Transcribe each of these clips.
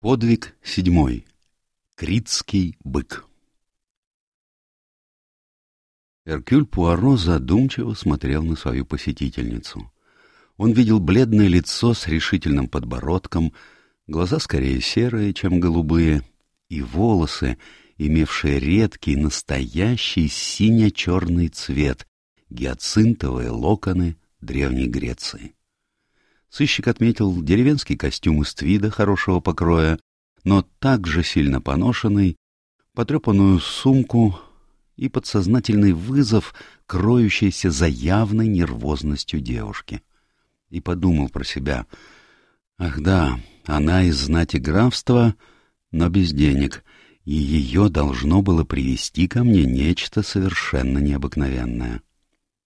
Подвиг седьмой. Критский бык. Эркюль Пуаро задумчиво смотрел на свою посетительницу. Он видел бледное лицо с решительным подбородком, глаза скорее серые, чем голубые, и волосы, имевшие редкий, настоящий сине-черный цвет, гиацинтовые локоны Древней Греции. Сыщик отметил деревенский костюм из твида хорошего покроя, но также сильно поношенный, потрепанную сумку и подсознательный вызов, кроющийся за явной нервозностью девушки. И подумал про себя. Ах да, она из знати графства, но без денег, и ее должно было привести ко мне нечто совершенно необыкновенное.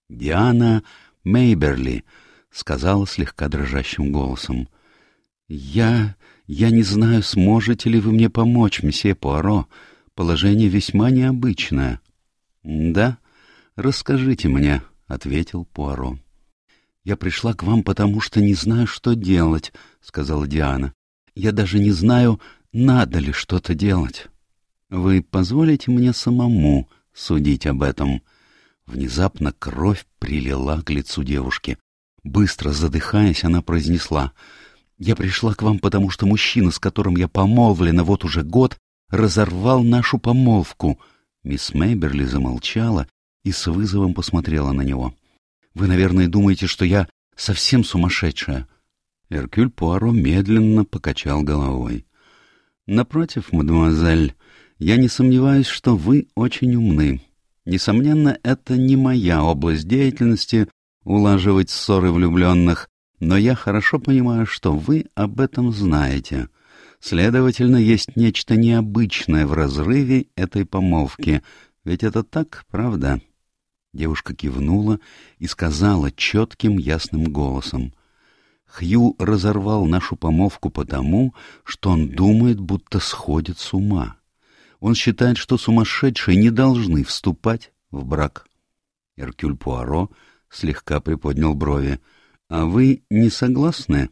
Диана Мейберли — сказала слегка дрожащим голосом. — Я... я не знаю, сможете ли вы мне помочь, месье Пуаро. Положение весьма необычное. — Да? Расскажите мне, — ответил Пуаро. — Я пришла к вам, потому что не знаю, что делать, — сказала Диана. — Я даже не знаю, надо ли что-то делать. Вы позволите мне самому судить об этом? Внезапно кровь прилила к лицу девушки. Быстро задыхаясь, она произнесла. «Я пришла к вам, потому что мужчина, с которым я помолвлена вот уже год, разорвал нашу помолвку». Мисс Мейберли замолчала и с вызовом посмотрела на него. «Вы, наверное, думаете, что я совсем сумасшедшая?» Эркюль Пуаро медленно покачал головой. «Напротив, мадемуазель, я не сомневаюсь, что вы очень умны. Несомненно, это не моя область деятельности, улаживать ссоры влюбленных, но я хорошо понимаю, что вы об этом знаете. Следовательно, есть нечто необычное в разрыве этой помолвки. Ведь это так, правда?» Девушка кивнула и сказала четким ясным голосом. «Хью разорвал нашу помолвку потому, что он думает, будто сходит с ума. Он считает, что сумасшедшие не должны вступать в брак». Эркюль Пуаро слегка приподнял брови. «А вы не согласны?»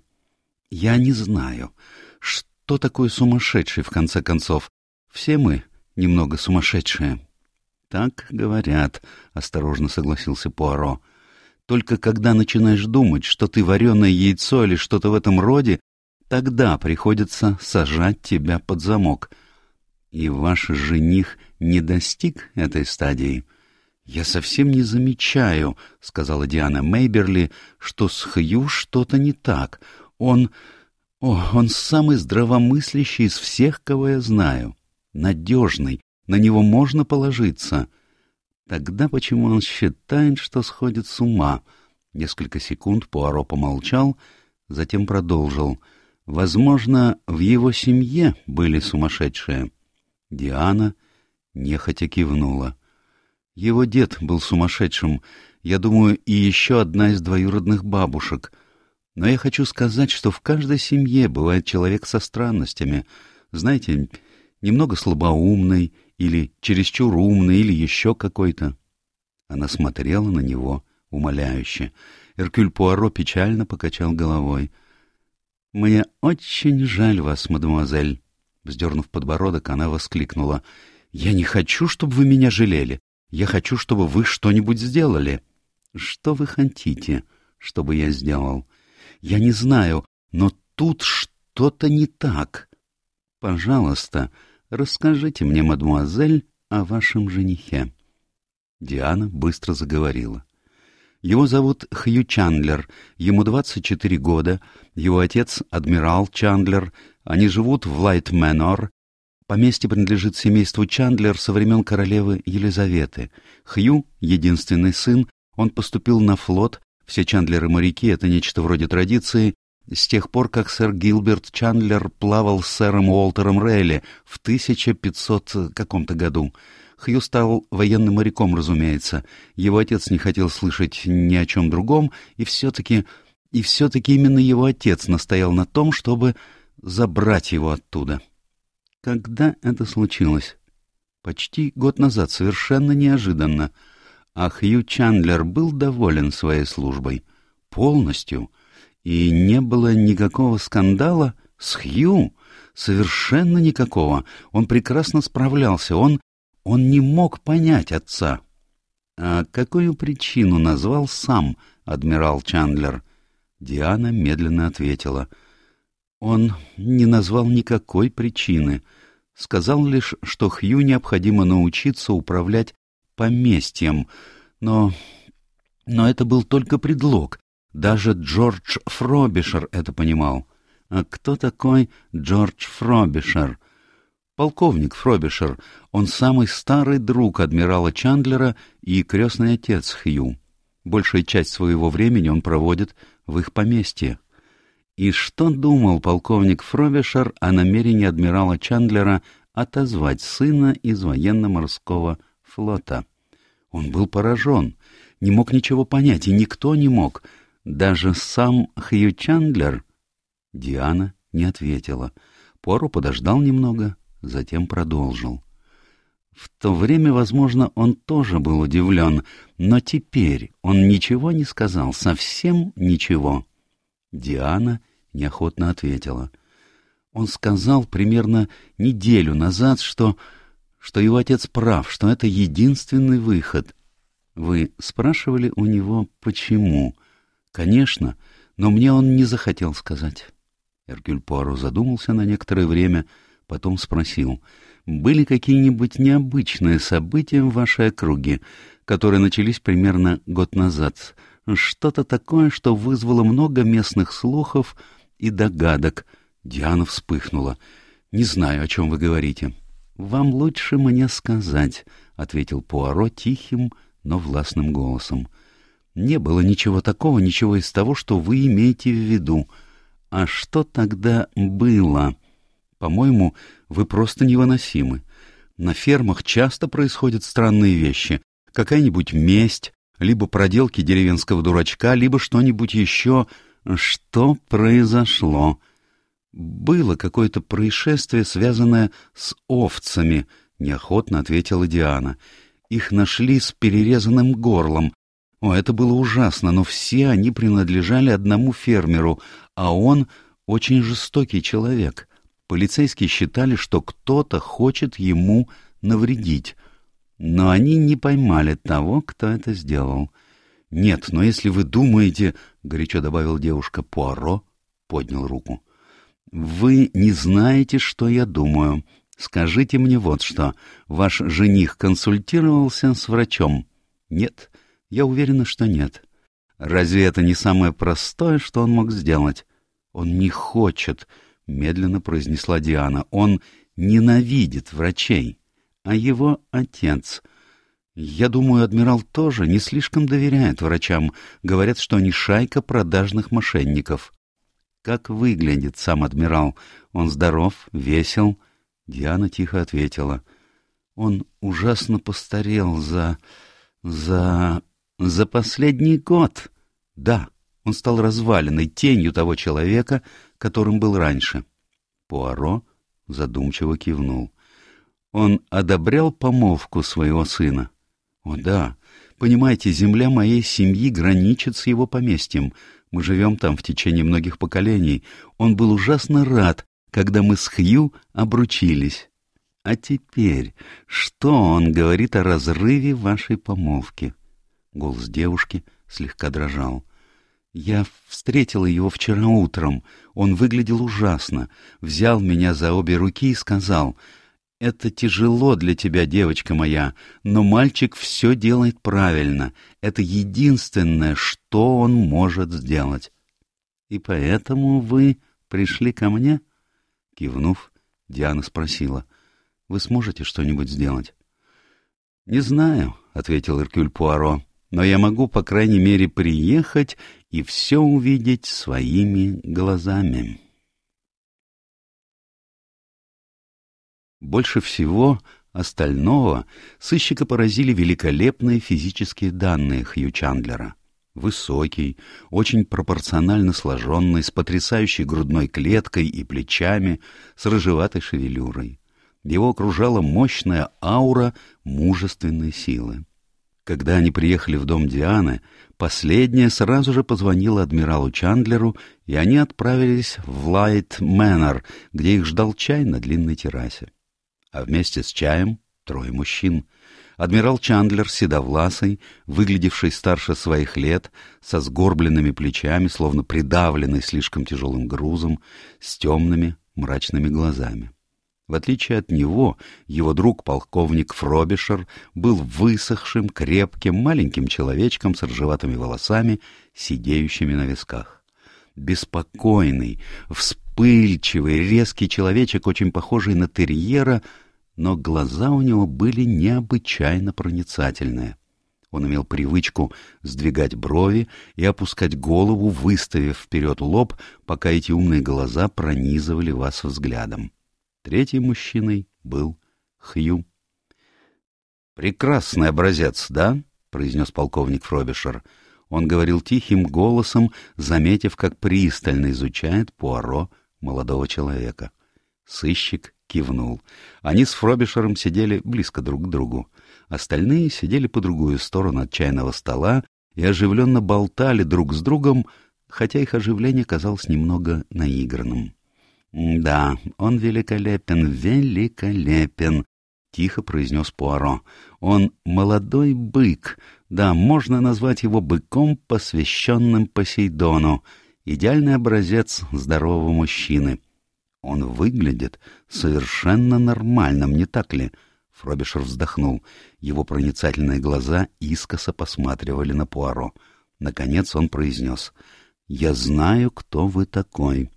«Я не знаю. Что такое сумасшедший, в конце концов? Все мы немного сумасшедшие». «Так говорят», — осторожно согласился Пуаро. «Только когда начинаешь думать, что ты вареное яйцо или что-то в этом роде, тогда приходится сажать тебя под замок. И ваш жених не достиг этой стадии». «Я совсем не замечаю», — сказала Диана Мейберли, — «что с Хью что-то не так. Он... О, он самый здравомыслящий из всех, кого я знаю. Надежный, на него можно положиться». Тогда почему он считает, что сходит с ума? Несколько секунд Пуаро помолчал, затем продолжил. Возможно, в его семье были сумасшедшие. Диана нехотя кивнула. Его дед был сумасшедшим, я думаю, и еще одна из двоюродных бабушек. Но я хочу сказать, что в каждой семье бывает человек со странностями. Знаете, немного слабоумный, или чересчур умный, или еще какой-то. Она смотрела на него умоляюще. Эркюль Пуаро печально покачал головой. — Мне очень жаль вас, мадемуазель. Вздернув подбородок, она воскликнула. — Я не хочу, чтобы вы меня жалели. Я хочу, чтобы вы что-нибудь сделали. Что вы хотите, чтобы я сделал? Я не знаю, но тут что-то не так. Пожалуйста, расскажите мне, мадемуазель, о вашем женихе. Диана быстро заговорила. Его зовут Хью Чандлер, ему 24 года, его отец — адмирал Чандлер, они живут в Лайт-Мэнор, Поместье принадлежит семейству Чандлер со времен королевы Елизаветы. Хью — единственный сын, он поступил на флот, все Чандлеры-моряки — это нечто вроде традиции, с тех пор, как сэр Гилберт Чандлер плавал с сэром Уолтером Рейли в 1500 каком-то году. Хью стал военным моряком, разумеется. Его отец не хотел слышать ни о чем другом, и все-таки... И все-таки именно его отец настоял на том, чтобы забрать его оттуда. Когда это случилось? Почти год назад, совершенно неожиданно. А Хью Чандлер был доволен своей службой. Полностью. И не было никакого скандала с Хью. Совершенно никакого. Он прекрасно справлялся. Он... он не мог понять отца. А какую причину назвал сам адмирал Чандлер? Диана медленно ответила. Он не назвал никакой причины. Сказал лишь, что Хью необходимо научиться управлять поместьем. Но... но это был только предлог. Даже Джордж Фробишер это понимал. А кто такой Джордж Фробишер? Полковник Фробишер. Он самый старый друг адмирала Чандлера и крестный отец Хью. Большая часть своего времени он проводит в их поместье. И что думал полковник Фробишер о намерении адмирала Чандлера отозвать сына из военно-морского флота? Он был поражен, не мог ничего понять, и никто не мог — даже сам Хью Чандлер? Диана не ответила. Пуаро подождал немного, затем продолжил. В то время, возможно, он тоже был удивлен, но теперь он ничего не сказал, совсем ничего. Диана неохотно ответила. Он сказал примерно неделю назад, что, что его отец прав, что это единственный выход. Вы спрашивали у него, почему? Конечно, но мне он не захотел сказать. Эркюль Пуаро задумался на некоторое время, потом спросил, были какие-нибудь необычные события в вашей округе, которые начались примерно год назад? Что-то такое, что вызвало много местных слухов и догадок. Диана вспыхнула. «Не знаю, о чем вы говорите». «Вам лучше мне сказать», — ответил Пуаро тихим, но властным голосом. Не было ничего такого, ничего из того, что вы имеете в виду. А что тогда было? По-моему, вы просто невыносимы. На фермах часто происходят странные вещи. Какая-нибудь месть, либо проделки деревенского дурачка, либо что-нибудь еще. Что произошло? Было какое-то происшествие, связанное с овцами, неохотно ответила Диана. Их нашли с перерезанным горлом, о, это было ужасно, но все они принадлежали одному фермеру, а он очень жестокий человек. Полицейские считали, что кто-то хочет ему навредить, но они не поймали того, кто это сделал. «Нет, но если вы думаете...» — горячо добавил девушка. Пуаро поднял руку. «Вы не знаете, что я думаю. Скажите мне вот что. Ваш жених консультировался с врачом?» «Нет». Я уверена, что нет. Разве это не самое простое, что он мог сделать? Он не хочет, — медленно произнесла Диана. Он ненавидит врачей. А его отец... Я думаю, адмирал тоже не слишком доверяет врачам. Говорят, что они шайка продажных мошенников. Как выглядит сам адмирал? Он здоров, весел? Диана тихо ответила. Он ужасно постарел за... за... За последний год. Да, он стал разваленной тенью того человека, которым был раньше. Пуаро задумчиво кивнул. Он одобрял помолвку своего сына. О да, понимаете, земля моей семьи граничит с его поместьем. Мы живем там в течение многих поколений. Он был ужасно рад, когда мы с Хью обручились. А теперь что он говорит о разрыве вашей помолвки? Голос девушки слегка дрожал. «Я встретила его вчера утром. Он выглядел ужасно. Взял меня за обе руки и сказал, «Это тяжело для тебя, девочка моя, но мальчик все делает правильно. Это единственное, что он может сделать». «И поэтому вы пришли ко мне?» Кивнув, Диана спросила, «Вы сможете что-нибудь сделать?» «Не знаю», — ответил Эркюль Пуаро но я могу, по крайней мере, приехать и все увидеть своими глазами. Больше всего остального сыщика поразили великолепные физические данные Хью Чандлера. Высокий, очень пропорционально сложенный, с потрясающей грудной клеткой и плечами, с рыжеватой шевелюрой. Его окружала мощная аура мужественной силы. Когда они приехали в дом Дианы, Последняя сразу же позвонила адмиралу Чандлеру, и они отправились в Лайт Мэннер, где их ждал чай на длинной террасе. А вместе с чаем трое мужчин. Адмирал Чандлер, седовласый, выглядевший старше своих лет, со сгорбленными плечами, словно придавленный слишком тяжелым грузом, с темными мрачными глазами. В отличие от него, его друг, полковник Фробишер, был высохшим, крепким, маленьким человечком с ржеватыми волосами, сидеющими на висках. Беспокойный, вспыльчивый, резкий человечек, очень похожий на терьера, но глаза у него были необычайно проницательные. Он имел привычку сдвигать брови и опускать голову, выставив вперед лоб, пока эти умные глаза пронизывали вас взглядом. Третьим мужчиной был Хью. «Прекрасный образец, да?» — произнес полковник Фробишер. Он говорил тихим голосом, заметив, как пристально изучает Пуаро молодого человека. Сыщик кивнул. Они с Фробишером сидели близко друг к другу. Остальные сидели по другую сторону от чайного стола и оживленно болтали друг с другом, хотя их оживление казалось немного наигранным. «Да, он великолепен, великолепен», — тихо произнес Пуаро. «Он молодой бык. Да, можно назвать его быком, посвященным Посейдону. Идеальный образец здорового мужчины. Он выглядит совершенно нормальным, не так ли?» Фробишер вздохнул. Его проницательные глаза искоса посматривали на Пуаро. Наконец он произнес. «Я знаю, кто вы такой».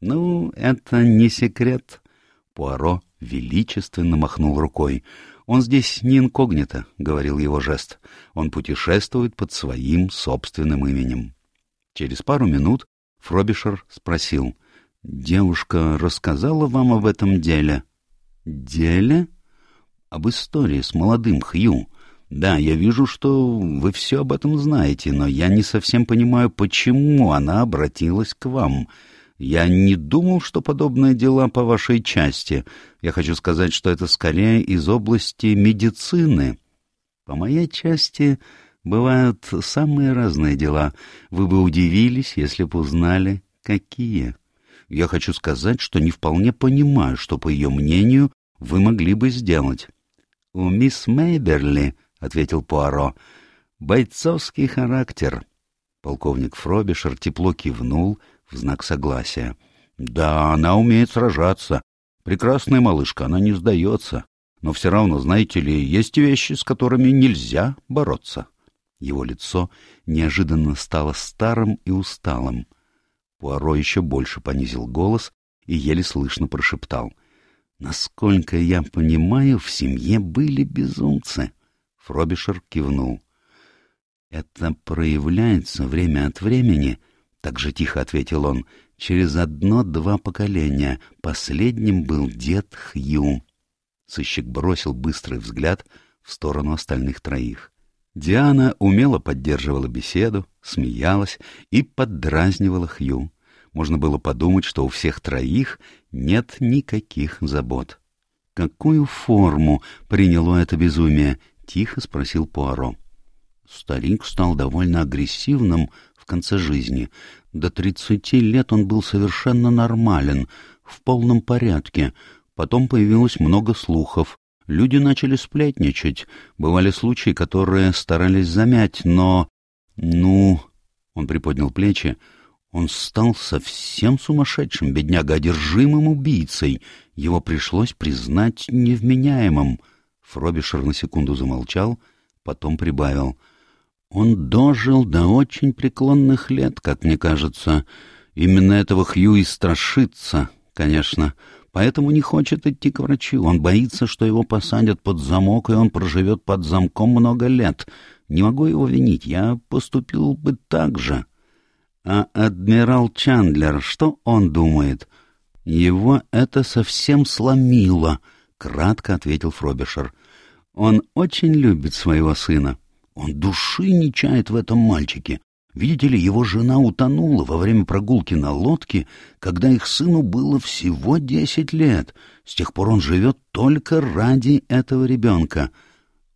«Ну, это не секрет». Пуаро величественно махнул рукой. «Он здесь не инкогнито», — говорил его жест. «Он путешествует под своим собственным именем». Через пару минут Фробишер спросил. «Девушка рассказала вам об этом деле?» «Деле?» «Об истории с молодым Хью. Да, я вижу, что вы все об этом знаете, но я не совсем понимаю, почему она обратилась к вам». Я не думал, что подобные дела по вашей части. Я хочу сказать, что это скорее из области медицины. По моей части бывают самые разные дела. Вы бы удивились, если бы узнали, какие. Я хочу сказать, что не вполне понимаю, что, по ее мнению, вы могли бы сделать. — У мисс Мейберли, — ответил Пуаро, — бойцовский характер. Полковник Фробишер тепло кивнул, — в знак согласия. «Да, она умеет сражаться. Прекрасная малышка, она не сдается. Но все равно, знаете ли, есть вещи, с которыми нельзя бороться». Его лицо неожиданно стало старым и усталым. Пуаро еще больше понизил голос и еле слышно прошептал. «Насколько я понимаю, в семье были безумцы». Фробишер кивнул. «Это проявляется время от времени — так же тихо ответил он, — через одно-два поколения. Последним был дед Хью. Сыщик бросил быстрый взгляд в сторону остальных троих. Диана умело поддерживала беседу, смеялась и поддразнивала Хью. Можно было подумать, что у всех троих нет никаких забот. «Какую форму приняло это безумие?» — тихо спросил Пуаро. Старик стал довольно агрессивным конце жизни. До тридцати лет он был совершенно нормален, в полном порядке. Потом появилось много слухов. Люди начали сплетничать. Бывали случаи, которые старались замять, но... Ну... Он приподнял плечи. Он стал совсем сумасшедшим, бедняга, одержимым убийцей. Его пришлось признать невменяемым. Фробишер на секунду замолчал, потом прибавил — он дожил до очень преклонных лет, как мне кажется. Именно этого Хью и страшится, конечно. Поэтому не хочет идти к врачу. Он боится, что его посадят под замок, и он проживет под замком много лет. Не могу его винить, я поступил бы так же. А адмирал Чандлер, что он думает? Его это совсем сломило, — кратко ответил Фробишер. Он очень любит своего сына. Он души не чает в этом мальчике. Видите ли, его жена утонула во время прогулки на лодке, когда их сыну было всего десять лет. С тех пор он живет только ради этого ребенка.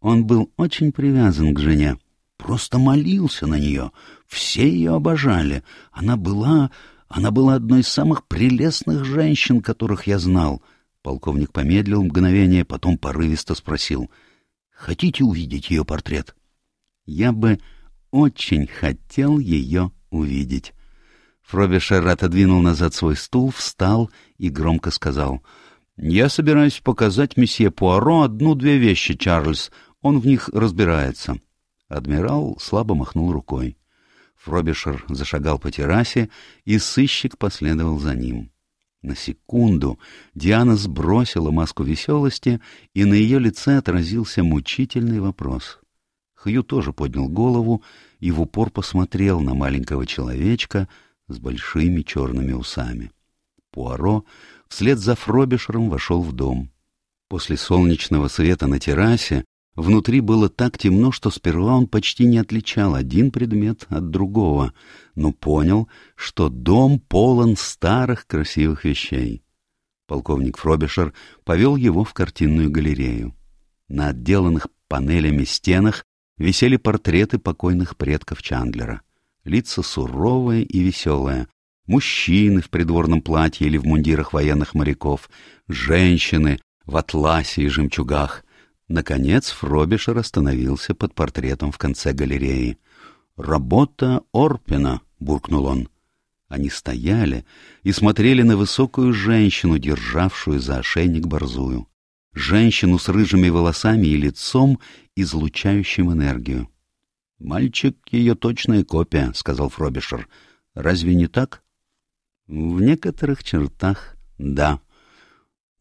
Он был очень привязан к жене. просто молился на нее. Все ее обожали. Она была... Она была одной из самых прелестных женщин, которых я знал. Полковник помедлил мгновение, потом порывисто спросил. «Хотите увидеть ее портрет?» «Я бы очень хотел ее увидеть». Фробишер отодвинул назад свой стул, встал и громко сказал. «Я собираюсь показать месье Пуаро одну-две вещи, Чарльз. Он в них разбирается». Адмирал слабо махнул рукой. Фробишер зашагал по террасе, и сыщик последовал за ним. На секунду Диана сбросила маску веселости, и на ее лице отразился мучительный вопрос. Хью тоже поднял голову и в упор посмотрел на маленького человечка с большими черными усами. Пуаро вслед за Фробишером вошел в дом. После солнечного света на террасе Внутри было так темно, что сперва он почти не отличал один предмет от другого, но понял, что дом полон старых красивых вещей. Полковник Фробишер повел его в картинную галерею. На отделанных панелями стенах висели портреты покойных предков Чандлера. Лица суровые и веселые. Мужчины в придворном платье или в мундирах военных моряков, женщины в атласе и жемчугах — Наконец Фробишер остановился под портретом в конце галереи. «Работа Орпина!» — буркнул он. Они стояли и смотрели на высокую женщину, державшую за ошейник борзую. Женщину с рыжими волосами и лицом, излучающим энергию. «Мальчик — ее точная копия», — сказал Фробишер. «Разве не так?» «В некоторых чертах — да»,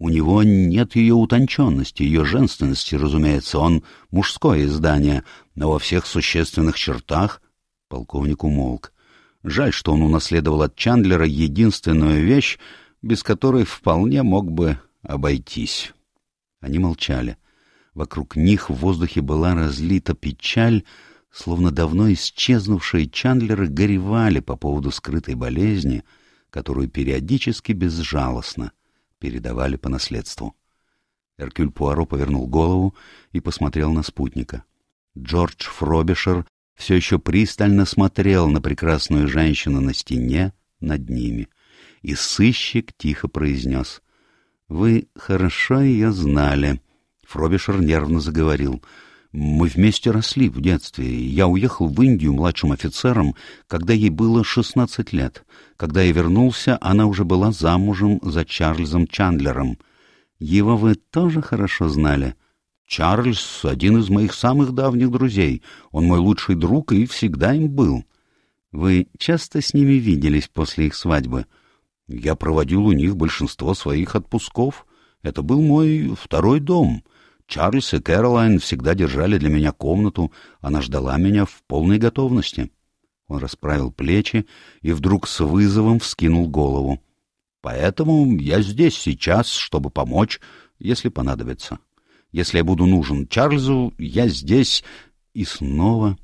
у него нет ее утонченности, ее женственности, разумеется, он мужское издание, но во всех существенных чертах полковник умолк. Жаль, что он унаследовал от Чандлера единственную вещь, без которой вполне мог бы обойтись. Они молчали. Вокруг них в воздухе была разлита печаль, словно давно исчезнувшие Чандлеры горевали по поводу скрытой болезни, которую периодически безжалостно передавали по наследству. Эркюль Пуаро повернул голову и посмотрел на спутника. Джордж Фробишер все еще пристально смотрел на прекрасную женщину на стене над ними, и сыщик тихо произнес — Вы хорошо ее знали. Фробишер нервно заговорил. Мы вместе росли в детстве. Я уехал в Индию младшим офицером, когда ей было шестнадцать лет. Когда я вернулся, она уже была замужем за Чарльзом Чандлером. Его вы тоже хорошо знали? Чарльз — один из моих самых давних друзей. Он мой лучший друг и всегда им был. Вы часто с ними виделись после их свадьбы? Я проводил у них большинство своих отпусков. Это был мой второй дом. Чарльз и Кэролайн всегда держали для меня комнату, она ждала меня в полной готовности. Он расправил плечи и вдруг с вызовом вскинул голову. Поэтому я здесь сейчас, чтобы помочь, если понадобится. Если я буду нужен Чарльзу, я здесь. И снова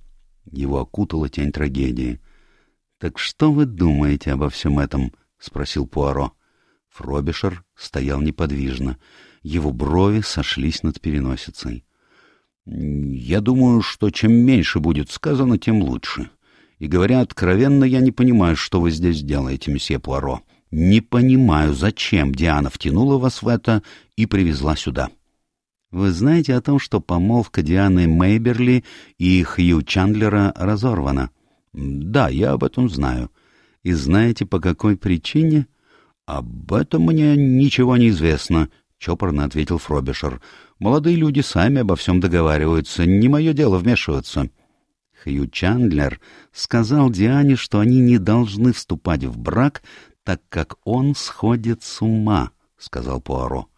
его окутала тень трагедии. — Так что вы думаете обо всем этом? — спросил Пуаро. Фробишер стоял неподвижно. Его брови сошлись над переносицей. «Я думаю, что чем меньше будет сказано, тем лучше. И, говоря откровенно, я не понимаю, что вы здесь делаете, месье Пуаро. Не понимаю, зачем Диана втянула вас в это и привезла сюда». «Вы знаете о том, что помолвка Дианы Мейберли и Хью Чандлера разорвана?» «Да, я об этом знаю». «И знаете, по какой причине?» «Об этом мне ничего не известно», — чопорно ответил Фробишер. «Молодые люди сами обо всем договариваются. Не мое дело вмешиваться». Хью Чандлер сказал Диане, что они не должны вступать в брак, так как он сходит с ума, — сказал Пуаро.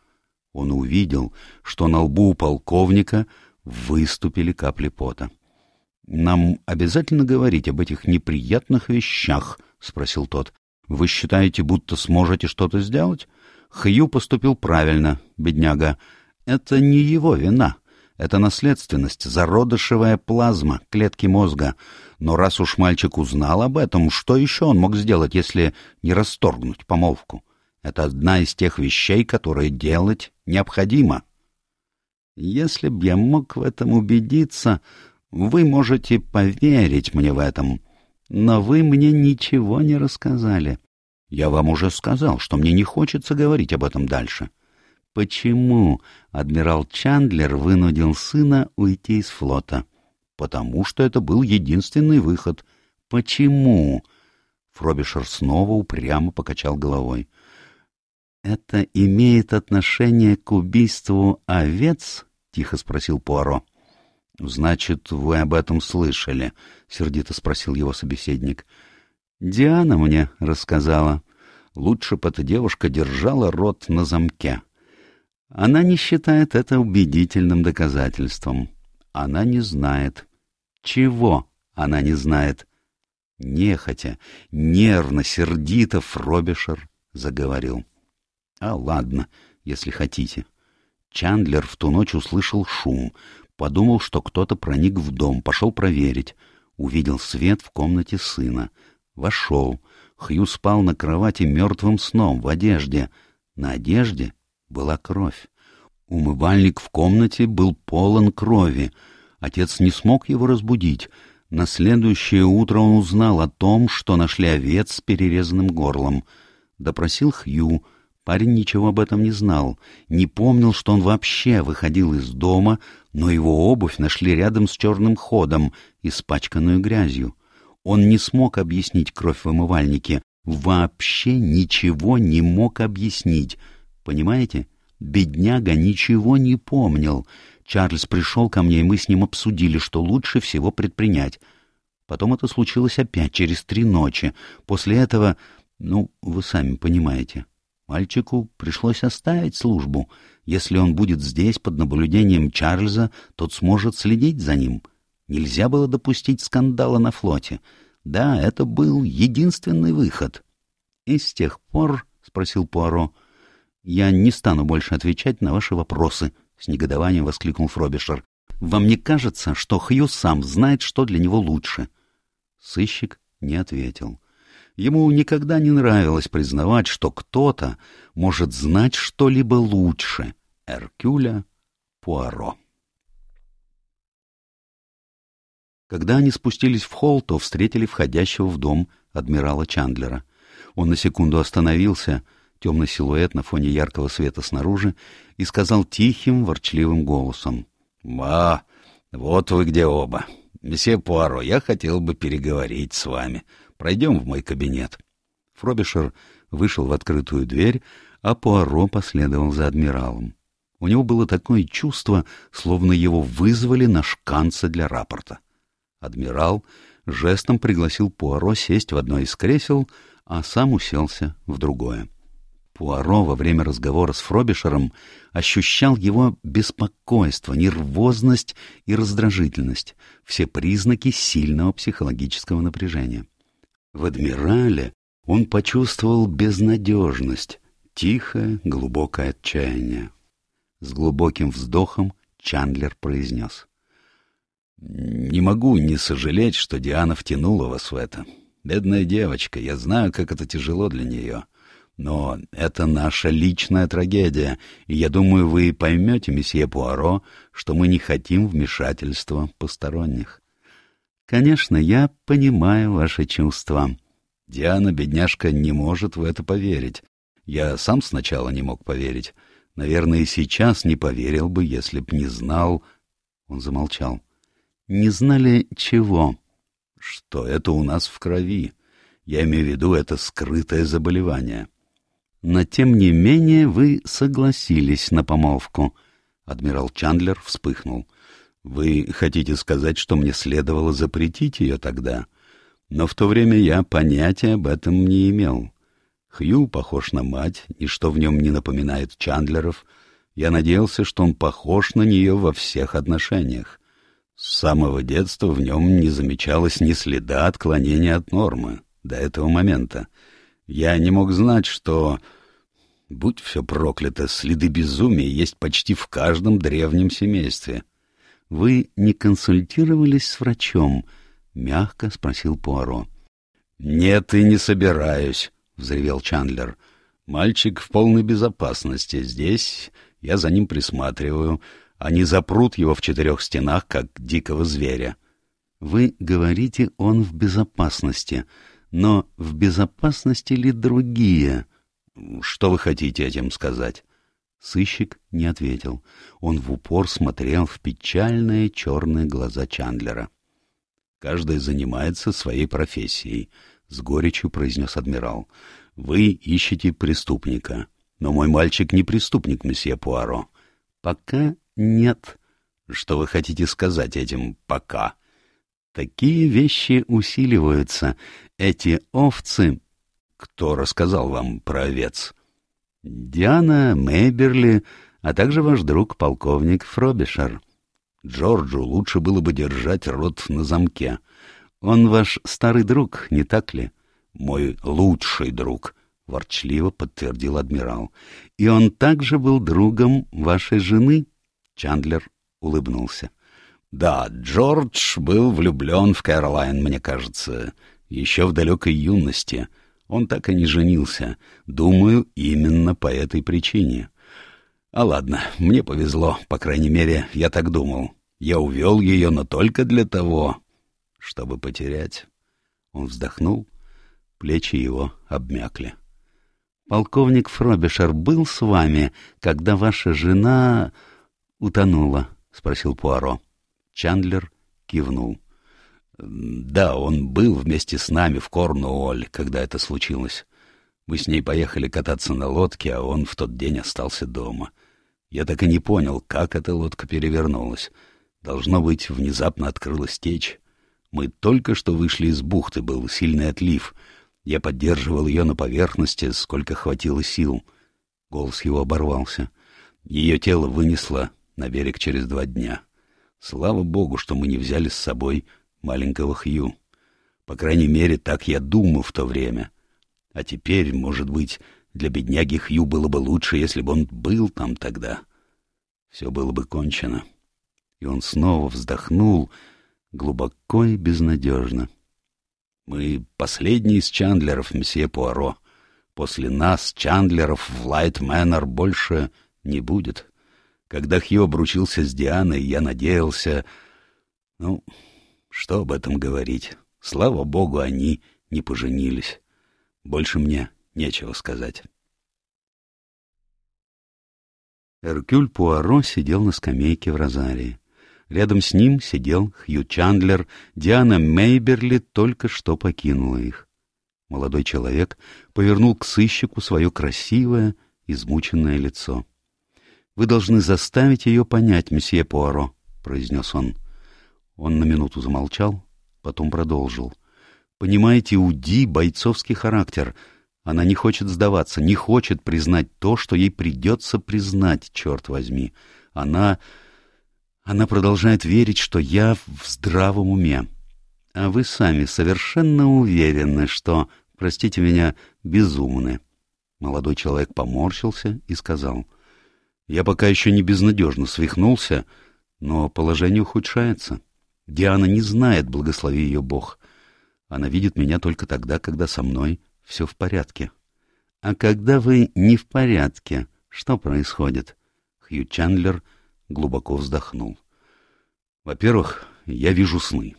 Он увидел, что на лбу у полковника выступили капли пота. — Нам обязательно говорить об этих неприятных вещах? — спросил тот. — Вы считаете, будто сможете что-то сделать? Хью поступил правильно, бедняга. Это не его вина. Это наследственность, зародышевая плазма, клетки мозга. Но раз уж мальчик узнал об этом, что еще он мог сделать, если не расторгнуть помолвку? Это одна из тех вещей, которые делать необходимо. Если б я мог в этом убедиться, Вы можете поверить мне в этом, но вы мне ничего не рассказали. Я вам уже сказал, что мне не хочется говорить об этом дальше. Почему адмирал Чандлер вынудил сына уйти из флота? Потому что это был единственный выход. Почему? Фробишер снова упрямо покачал головой. «Это имеет отношение к убийству овец?» — тихо спросил Пуаро. «Значит, вы об этом слышали?» — сердито спросил его собеседник. «Диана мне рассказала. Лучше бы эта девушка держала рот на замке. Она не считает это убедительным доказательством. Она не знает. Чего она не знает?» Нехотя, нервно, сердито Фробишер заговорил. — А ладно, если хотите. Чандлер в ту ночь услышал шум, подумал, что кто-то проник в дом, пошел проверить. Увидел свет в комнате сына. Вошел. Хью спал на кровати мертвым сном, в одежде. На одежде была кровь. Умывальник в комнате был полон крови. Отец не смог его разбудить. На следующее утро он узнал о том, что нашли овец с перерезанным горлом. Допросил Хью. Парень ничего об этом не знал, не помнил, что он вообще выходил из дома, но его обувь нашли рядом с черным ходом, испачканную грязью. Он не смог объяснить кровь в умывальнике, вообще ничего не мог объяснить. Понимаете? Бедняга ничего не помнил. Чарльз пришел ко мне, и мы с ним обсудили, что лучше всего предпринять. Потом это случилось опять через три ночи. После этого, ну, вы сами понимаете, мальчику пришлось оставить службу. Если он будет здесь под наблюдением Чарльза, тот сможет следить за ним. Нельзя было допустить скандала на флоте. Да, это был единственный выход. — И с тех пор, — спросил Пуаро, — я не стану больше отвечать на ваши вопросы, —— с негодованием воскликнул Фробишер. «Вам не кажется, что Хью сам знает, что для него лучше?» Сыщик не ответил. Ему никогда не нравилось признавать, что кто-то может знать что-либо лучше Эркюля Пуаро. Когда они спустились в холл, то встретили входящего в дом адмирала Чандлера. Он на секунду остановился — темный силуэт на фоне яркого света снаружи, и сказал тихим, ворчливым голосом. — Ма, вот вы где оба. Месье Пуаро, я хотел бы переговорить с вами. Пройдем в мой кабинет. Фробишер вышел в открытую дверь, а Пуаро последовал за адмиралом. У него было такое чувство, словно его вызвали на шканца для рапорта. Адмирал жестом пригласил Пуаро сесть в одно из кресел, а сам уселся в другое. Пуаро во время разговора с Фробишером ощущал его беспокойство, нервозность и раздражительность, все признаки сильного психологического напряжения. В «Адмирале» он почувствовал безнадежность, тихое, глубокое отчаяние. С глубоким вздохом Чандлер произнес. «Не могу не сожалеть, что Диана втянула вас в это. Бедная девочка, я знаю, как это тяжело для нее». Но это наша личная трагедия, и я думаю, вы поймете, месье Пуаро, что мы не хотим вмешательства посторонних. Конечно, я понимаю ваши чувства. Диана, бедняжка, не может в это поверить. Я сам сначала не мог поверить. Наверное, и сейчас не поверил бы, если б не знал... Он замолчал. Не знали чего? Что это у нас в крови. Я имею в виду это скрытое заболевание. — но тем не менее вы согласились на помолвку. Адмирал Чандлер вспыхнул. Вы хотите сказать, что мне следовало запретить ее тогда? Но в то время я понятия об этом не имел. Хью похож на мать, ничто в нем не напоминает Чандлеров. Я надеялся, что он похож на нее во всех отношениях. С самого детства в нем не замечалось ни следа отклонения от нормы до этого момента. Я не мог знать, что... Будь все проклято, следы безумия есть почти в каждом древнем семействе. — Вы не консультировались с врачом? — мягко спросил Пуаро. — Нет, и не собираюсь, — взревел Чандлер. — Мальчик в полной безопасности здесь, я за ним присматриваю, Они запрут его в четырех стенах, как дикого зверя. Вы говорите, он в безопасности. Но в безопасности ли другие? Что вы хотите этим сказать? Сыщик не ответил. Он в упор смотрел в печальные черные глаза Чандлера. «Каждый занимается своей профессией», — с горечью произнес адмирал. «Вы ищете преступника. Но мой мальчик не преступник, месье Пуаро». «Пока нет». «Что вы хотите сказать этим «пока»?» «Такие вещи усиливаются. Эти овцы...» «Кто рассказал вам про овец?» Диана Мейберли, а также ваш друг полковник Фробишер. Джорджу лучше было бы держать рот на замке. Он ваш старый друг, не так ли? Мой лучший друг, — ворчливо подтвердил адмирал. И он также был другом вашей жены? Чандлер улыбнулся. Да, Джордж был влюблен в Кэролайн, мне кажется, еще в далекой юности — он так и не женился. Думаю, именно по этой причине. А ладно, мне повезло, по крайней мере, я так думал. Я увел ее, но только для того, чтобы потерять. Он вздохнул, плечи его обмякли. «Полковник Фробишер был с вами, когда ваша жена утонула?» — спросил Пуаро. Чандлер кивнул. Да, он был вместе с нами в Корнуолле, когда это случилось. Мы с ней поехали кататься на лодке, а он в тот день остался дома. Я так и не понял, как эта лодка перевернулась. Должно быть, внезапно открылась течь. Мы только что вышли из бухты, был сильный отлив. Я поддерживал ее на поверхности, сколько хватило сил. Голос его оборвался. Ее тело вынесло на берег через два дня. Слава богу, что мы не взяли с собой маленького Хью. По крайней мере, так я думал в то время. А теперь, может быть, для бедняги Хью было бы лучше, если бы он был там тогда. Все было бы кончено. И он снова вздохнул глубоко и безнадежно. Мы последний из Чандлеров, месье Пуаро. После нас Чандлеров в Лайт Мэннер больше не будет. Когда Хью обручился с Дианой, я надеялся... Ну, что об этом говорить? Слава богу, они не поженились. Больше мне нечего сказать. Эркюль Пуаро сидел на скамейке в Розарии. Рядом с ним сидел Хью Чандлер, Диана Мейберли только что покинула их. Молодой человек повернул к сыщику свое красивое, измученное лицо. — Вы должны заставить ее понять, месье Пуаро, — произнес он. — он на минуту замолчал, потом продолжил. «Понимаете, у Ди бойцовский характер. Она не хочет сдаваться, не хочет признать то, что ей придется признать, черт возьми. Она... Она продолжает верить, что я в здравом уме. А вы сами совершенно уверены, что, простите меня, безумны». Молодой человек поморщился и сказал. «Я пока еще не безнадежно свихнулся, но положение ухудшается». Диана не знает, благослови ее Бог. Она видит меня только тогда, когда со мной все в порядке. А когда вы не в порядке, что происходит? Хью Чандлер глубоко вздохнул. Во-первых, я вижу сны.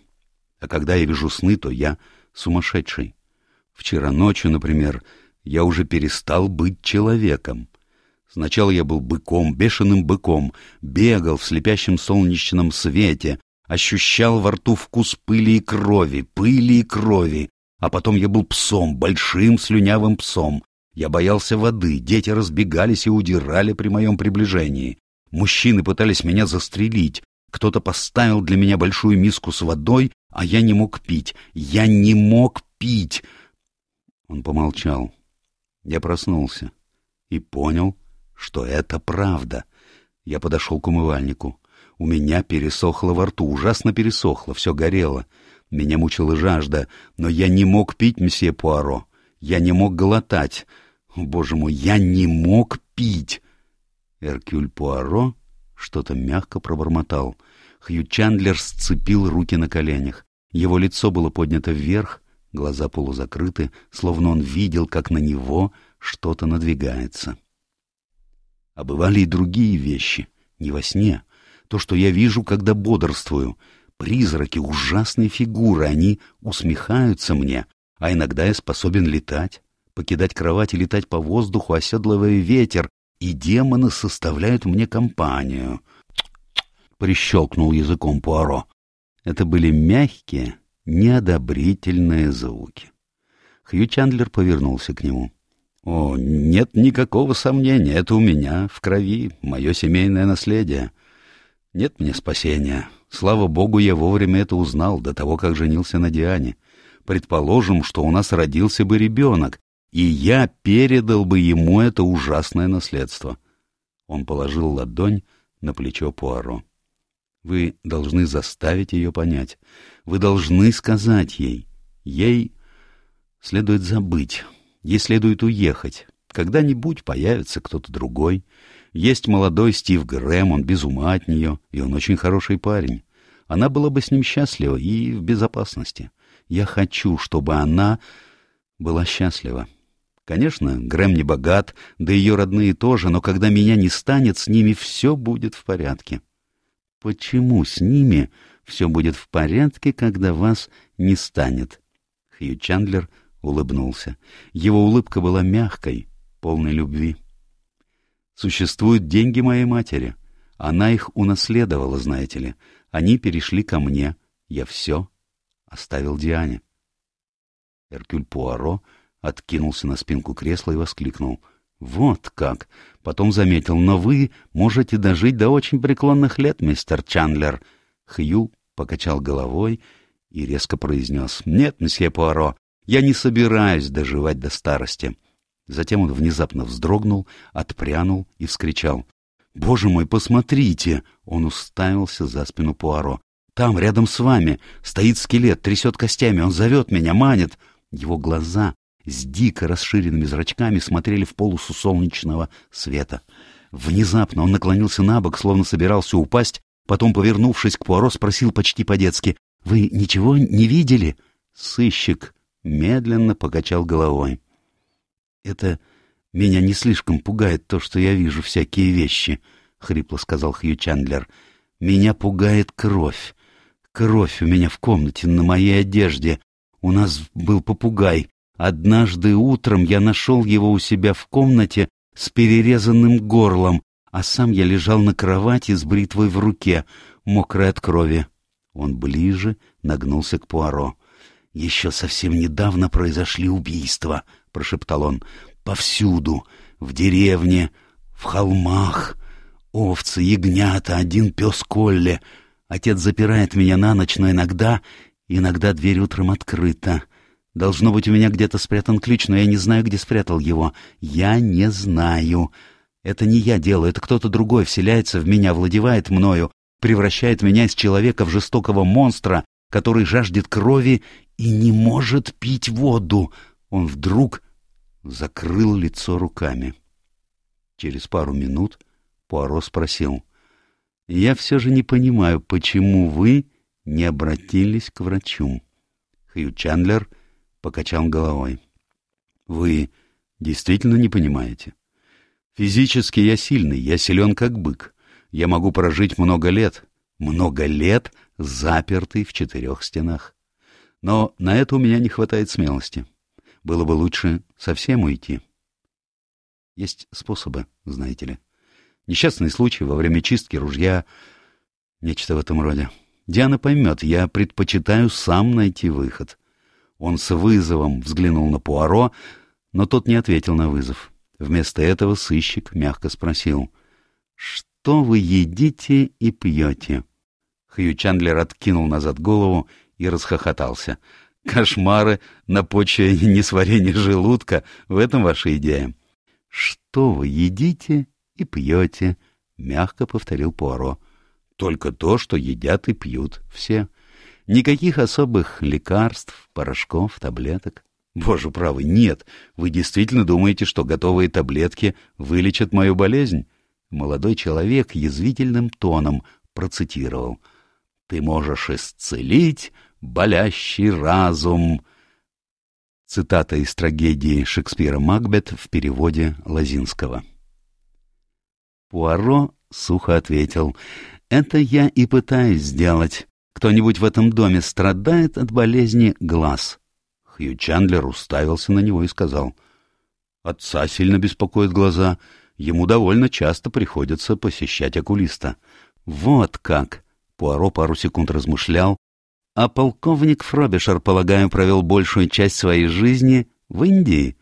А когда я вижу сны, то я сумасшедший. Вчера ночью, например, я уже перестал быть человеком. Сначала я был быком, бешеным быком, бегал в слепящем солнечном свете, ощущал во рту вкус пыли и крови, пыли и крови. А потом я был псом, большим слюнявым псом. Я боялся воды, дети разбегались и удирали при моем приближении. Мужчины пытались меня застрелить. Кто-то поставил для меня большую миску с водой, а я не мог пить. Я не мог пить. Он помолчал. Я проснулся и понял, что это правда. Я подошел к умывальнику. У меня пересохло во рту, ужасно пересохло, все горело. Меня мучила жажда, но я не мог пить, месье Пуаро. Я не мог глотать. О, боже мой, я не мог пить. Эркюль Пуаро что-то мягко пробормотал. Хью Чандлер сцепил руки на коленях. Его лицо было поднято вверх, глаза полузакрыты, словно он видел, как на него что-то надвигается. А бывали и другие вещи, не во сне, то, что я вижу, когда бодрствую. Призраки — ужасные фигуры, они усмехаются мне, а иногда я способен летать, покидать кровать и летать по воздуху, оседлывая ветер, и демоны составляют мне компанию. Прищелкнул языком Пуаро. Это были мягкие, неодобрительные звуки. Хью Чандлер повернулся к нему. «О, нет никакого сомнения, это у меня, в крови, мое семейное наследие. Нет мне спасения. Слава богу, я вовремя это узнал, до того, как женился на Диане. Предположим, что у нас родился бы ребенок, и я передал бы ему это ужасное наследство». Он положил ладонь на плечо Пуаро. «Вы должны заставить ее понять. Вы должны сказать ей. Ей следует забыть. Ей следует уехать. Когда-нибудь появится кто-то другой. Есть молодой Стив Грэм, он без ума от нее, и он очень хороший парень. Она была бы с ним счастлива и в безопасности. Я хочу, чтобы она была счастлива. Конечно, Грэм не богат, да ее родные тоже, но когда меня не станет, с ними все будет в порядке. Почему с ними все будет в порядке, когда вас не станет? Хью Чандлер улыбнулся. Его улыбка была мягкой, полной любви. Существуют деньги моей матери. Она их унаследовала, знаете ли. Они перешли ко мне. Я все оставил Диане. Эркюль Пуаро откинулся на спинку кресла и воскликнул. «Вот как!» Потом заметил. «Но вы можете дожить до очень преклонных лет, мистер Чандлер». Хью покачал головой и резко произнес. «Нет, месье Пуаро, я не собираюсь доживать до старости». Затем он внезапно вздрогнул, отпрянул и вскричал. «Боже мой, посмотрите!» Он уставился за спину Пуаро. «Там, рядом с вами, стоит скелет, трясет костями, он зовет меня, манит!» Его глаза с дико расширенными зрачками смотрели в полосу солнечного света. Внезапно он наклонился на бок, словно собирался упасть, потом, повернувшись к Пуаро, спросил почти по-детски, «Вы ничего не видели?» Сыщик медленно покачал головой. «Это меня не слишком пугает то, что я вижу всякие вещи», — хрипло сказал Хью Чандлер. «Меня пугает кровь. Кровь у меня в комнате, на моей одежде. У нас был попугай. Однажды утром я нашел его у себя в комнате с перерезанным горлом, а сам я лежал на кровати с бритвой в руке, мокрой от крови. Он ближе нагнулся к Пуаро. «Еще совсем недавно произошли убийства», — прошептал он. «Повсюду, в деревне, в холмах. Овцы, ягнята, один пес Колли. Отец запирает меня на ночь, но иногда, иногда дверь утром открыта. Должно быть, у меня где-то спрятан ключ, но я не знаю, где спрятал его. Я не знаю. Это не я делаю, это кто-то другой вселяется в меня, владевает мною, превращает меня из человека в жестокого монстра, который жаждет крови и не может пить воду. Он вдруг закрыл лицо руками. Через пару минут Пуаро спросил. — Я все же не понимаю, почему вы не обратились к врачу? Хью Чандлер — покачал головой. Вы действительно не понимаете? Физически я сильный, я силен как бык. Я могу прожить много лет, много лет запертый в четырех стенах. Но на это у меня не хватает смелости. Было бы лучше совсем уйти. Есть способы, знаете ли. Несчастный случай во время чистки ружья, нечто в этом роде. Диана поймет, я предпочитаю сам найти выход. Он с вызовом взглянул на Пуаро, но тот не ответил на вызов. Вместо этого сыщик мягко спросил, «Что вы едите и пьете?» Хью Чандлер откинул назад голову и расхохотался. «Кошмары на почве несварения желудка — в этом ваша идея». «Что вы едите и пьете?» — мягко повторил Пуаро. «Только то, что едят и пьют все». Никаких особых лекарств, порошков, таблеток. Боже правый, нет. Вы действительно думаете, что готовые таблетки вылечат мою болезнь? Молодой человек язвительным тоном процитировал. Ты можешь исцелить болящий разум. Цитата из трагедии Шекспира «Макбет» в переводе Лазинского. Пуаро сухо ответил. Это я и пытаюсь сделать. Кто-нибудь в этом доме страдает от болезни глаз?» Хью Чандлер уставился на него и сказал. «Отца сильно беспокоят глаза. Ему довольно часто приходится посещать окулиста». «Вот как!» — Пуаро пару секунд размышлял. «А полковник Фробишер, полагаю, провел большую часть своей жизни в Индии?»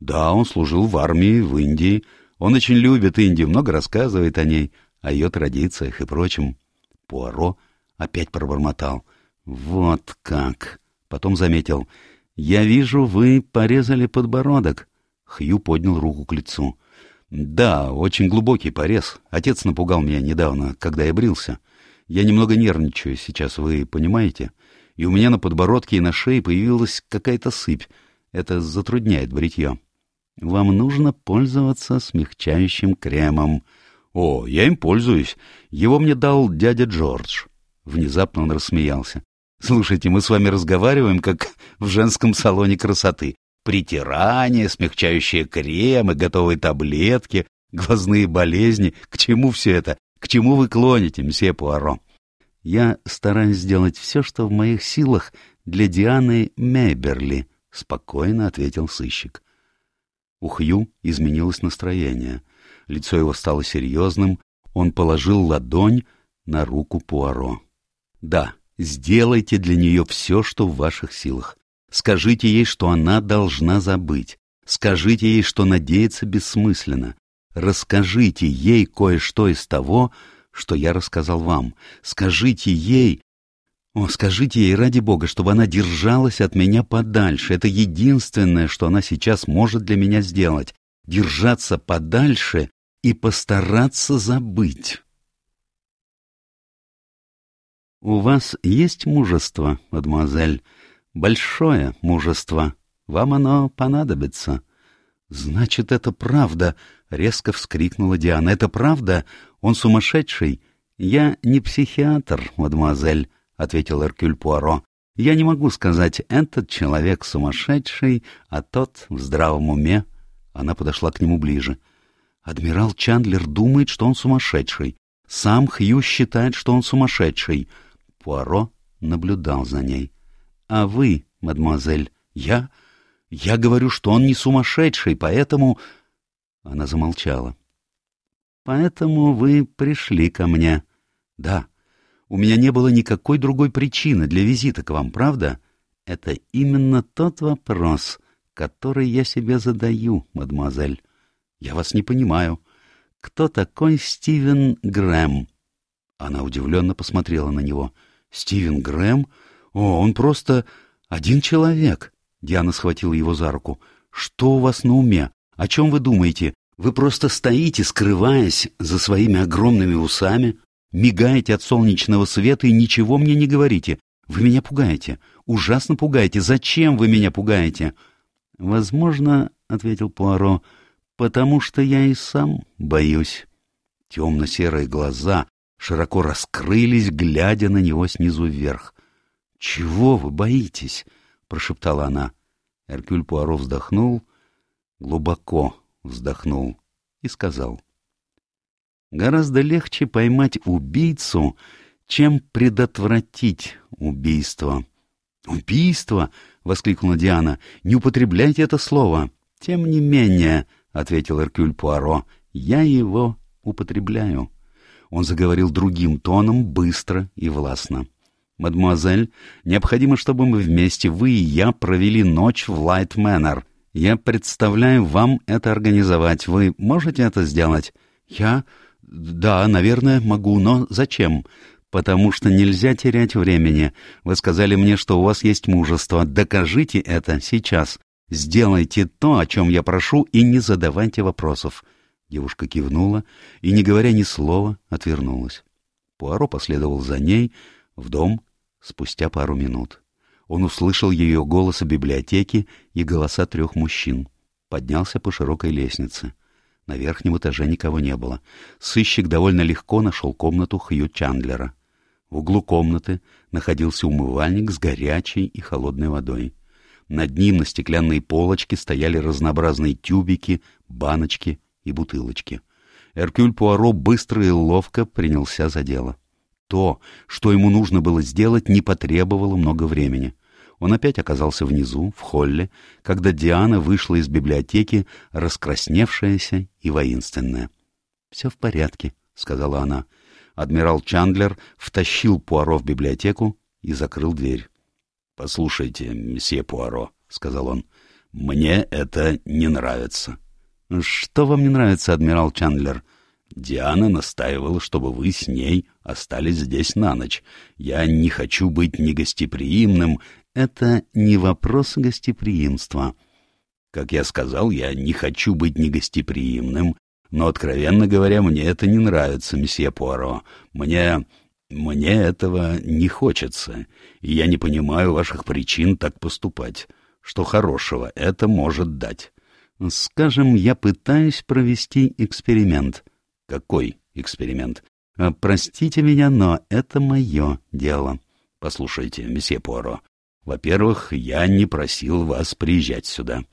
«Да, он служил в армии в Индии. Он очень любит Индию, много рассказывает о ней, о ее традициях и прочем». Пуаро опять пробормотал. «Вот как!» Потом заметил. «Я вижу, вы порезали подбородок». Хью поднял руку к лицу. «Да, очень глубокий порез. Отец напугал меня недавно, когда я брился. Я немного нервничаю сейчас, вы понимаете? И у меня на подбородке и на шее появилась какая-то сыпь. Это затрудняет бритье». «Вам нужно пользоваться смягчающим кремом». «О, я им пользуюсь. Его мне дал дядя Джордж». Внезапно он рассмеялся. «Слушайте, мы с вами разговариваем, как в женском салоне красоты притирание, смягчающие кремы, готовые таблетки, глазные болезни. К чему все это? К чему вы клоните, мсье Пуаро? Я стараюсь сделать все, что в моих силах для Дианы Мейберли, — спокойно ответил сыщик. У Хью изменилось настроение. Лицо его стало серьезным, он положил ладонь на руку Пуаро. — Да, сделайте для нее все, что в ваших силах. Скажите ей, что она должна забыть. Скажите ей, что надеяться бессмысленно. Расскажите ей кое-что из того, что я рассказал вам. Скажите ей... О, скажите ей, ради бога, чтобы она держалась от меня подальше. Это единственное, что она сейчас может для меня сделать. Держаться подальше и постараться забыть. «У вас есть мужество, мадемуазель?» большое мужество. Вам оно понадобится. — Значит, это правда! — резко вскрикнула Диана. — Это правда? Он сумасшедший? — Я не психиатр, мадемуазель, — ответил Эркюль Пуаро. — Я не могу сказать, этот человек сумасшедший, а тот в здравом уме. Она подошла к нему ближе. Адмирал Чандлер думает, что он сумасшедший. Сам Хью считает, что он сумасшедший. Пуаро наблюдал за ней. — а вы, мадемуазель, я... Я говорю, что он не сумасшедший, поэтому... Она замолчала. Поэтому вы пришли ко мне. Да. У меня не было никакой другой причины для визита к вам, правда? Это именно тот вопрос, который я себе задаю, мадемуазель. Я вас не понимаю. Кто такой Стивен Грэм? Она удивленно посмотрела на него. Стивен Грэм? «О, он просто один человек!» Диана схватила его за руку. «Что у вас на уме? О чем вы думаете? Вы просто стоите, скрываясь за своими огромными усами, мигаете от солнечного света и ничего мне не говорите. Вы меня пугаете, ужасно пугаете. Зачем вы меня пугаете?» «Возможно, — ответил Пуаро, — потому что я и сам боюсь». Темно-серые глаза широко раскрылись, глядя на него снизу вверх. — Чего вы боитесь? — прошептала она. Эркюль Пуаро вздохнул, глубоко вздохнул и сказал. — Гораздо легче поймать убийцу, чем предотвратить убийство. — Убийство? — воскликнула Диана. — Не употребляйте это слово. — Тем не менее, — ответил Эркюль Пуаро, — я его употребляю. Он заговорил другим тоном, быстро и властно. — «Мадемуазель, необходимо, чтобы мы вместе, вы и я, провели ночь в Лайт Мэннер. Я представляю вам это организовать. Вы можете это сделать?» «Я? Да, наверное, могу, но зачем?» «Потому что нельзя терять времени. Вы сказали мне, что у вас есть мужество. Докажите это сейчас. Сделайте то, о чем я прошу, и не задавайте вопросов». Девушка кивнула и, не говоря ни слова, отвернулась. Пуаро последовал за ней в дом, Спустя пару минут он услышал ее голос в библиотеке и голоса трех мужчин. Поднялся по широкой лестнице. На верхнем этаже никого не было. Сыщик довольно легко нашел комнату Хью Чандлера. В углу комнаты находился умывальник с горячей и холодной водой. Над ним на стеклянной полочке стояли разнообразные тюбики, баночки и бутылочки. Эркюль Пуаро быстро и ловко принялся за дело. То, что ему нужно было сделать, не потребовало много времени. Он опять оказался внизу, в холле, когда Диана вышла из библиотеки, раскрасневшаяся и воинственная. — Все в порядке, — сказала она. Адмирал Чандлер втащил Пуаро в библиотеку и закрыл дверь. — Послушайте, месье Пуаро, — сказал он, — мне это не нравится. — Что вам не нравится, адмирал Чандлер? — Диана настаивала, чтобы вы с ней остались здесь на ночь. Я не хочу быть негостеприимным это не вопрос гостеприимства. Как я сказал, я не хочу быть негостеприимным, но, откровенно говоря, мне это не нравится, месье Пуаро. Мне... мне этого не хочется, и я не понимаю ваших причин так поступать. Что хорошего это может дать? Скажем, я пытаюсь провести эксперимент. Какой эксперимент? Простите меня, но это мое дело. Послушайте, месье Пуаро, во-первых, я не просил вас приезжать сюда.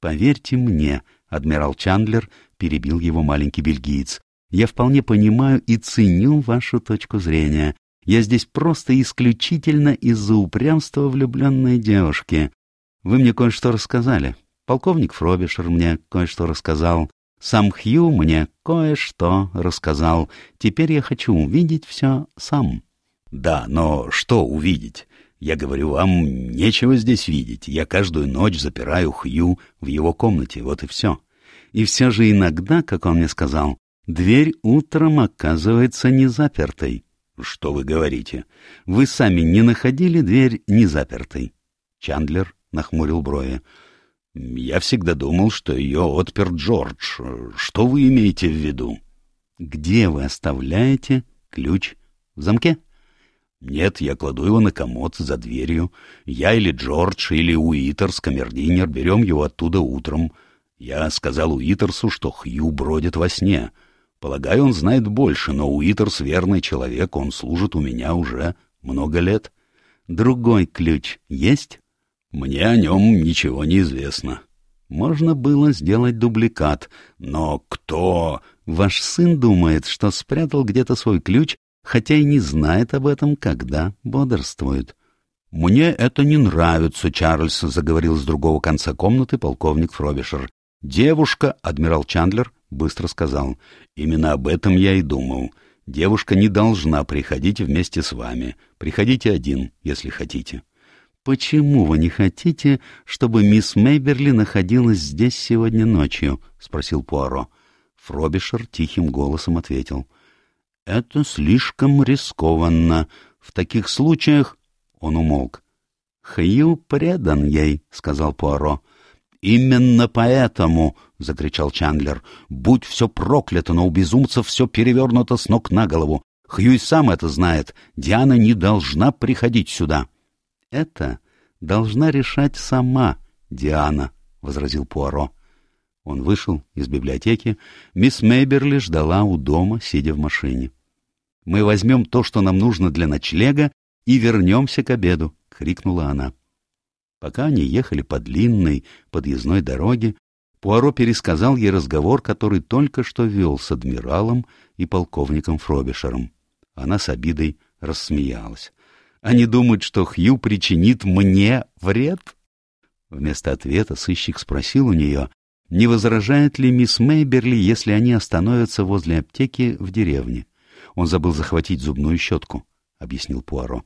Поверьте мне, адмирал Чандлер перебил его маленький бельгиец. Я вполне понимаю и ценю вашу точку зрения. Я здесь просто исключительно из-за упрямства влюбленной девушки. Вы мне кое-что рассказали. Полковник Фробишер мне кое-что рассказал. Сам Хью мне кое-что рассказал. Теперь я хочу увидеть все сам. Да, но что увидеть? Я говорю, вам нечего здесь видеть. Я каждую ночь запираю Хью в его комнате, вот и все. И все же иногда, как он мне сказал, дверь утром оказывается не запертой. Что вы говорите? Вы сами не находили дверь не запертой? Чандлер нахмурил брови. Я всегда думал, что ее отпер Джордж. Что вы имеете в виду? Где вы оставляете ключ в замке? Нет, я кладу его на комод за дверью. Я или Джордж, или Уитерс, камердинер, берем его оттуда утром. Я сказал Уитерсу, что Хью бродит во сне. Полагаю, он знает больше, но Уитерс верный человек, он служит у меня уже много лет. Другой ключ есть? Мне о нем ничего не известно. Можно было сделать дубликат, но кто... Ваш сын думает, что спрятал где-то свой ключ хотя и не знает об этом, когда бодрствует. — Мне это не нравится, Чарльз, — заговорил с другого конца комнаты полковник Фробишер. — Девушка, — адмирал Чандлер быстро сказал, — именно об этом я и думал. Девушка не должна приходить вместе с вами. Приходите один, если хотите. — Почему вы не хотите, чтобы мисс Мейберли находилась здесь сегодня ночью? — спросил Пуаро. Фробишер тихим голосом ответил — это слишком рискованно. В таких случаях он умолк. Хью предан ей, сказал Пуаро. Именно поэтому, закричал Чандлер, будь все проклято, но у безумцев все перевернуто с ног на голову. Хью и сам это знает. Диана не должна приходить сюда. Это должна решать сама Диана, возразил Пуаро. Он вышел из библиотеки. Мисс Мейберли ждала у дома, сидя в машине. Мы возьмем то, что нам нужно для ночлега, и вернемся к обеду, — крикнула она. Пока они ехали по длинной подъездной дороге, Пуаро пересказал ей разговор, который только что вел с адмиралом и полковником Фробишером. Она с обидой рассмеялась. «Они думают, что Хью причинит мне вред?» Вместо ответа сыщик спросил у нее, не возражает ли мисс Мейберли, если они остановятся возле аптеки в деревне. Он забыл захватить зубную щетку, — объяснил Пуаро.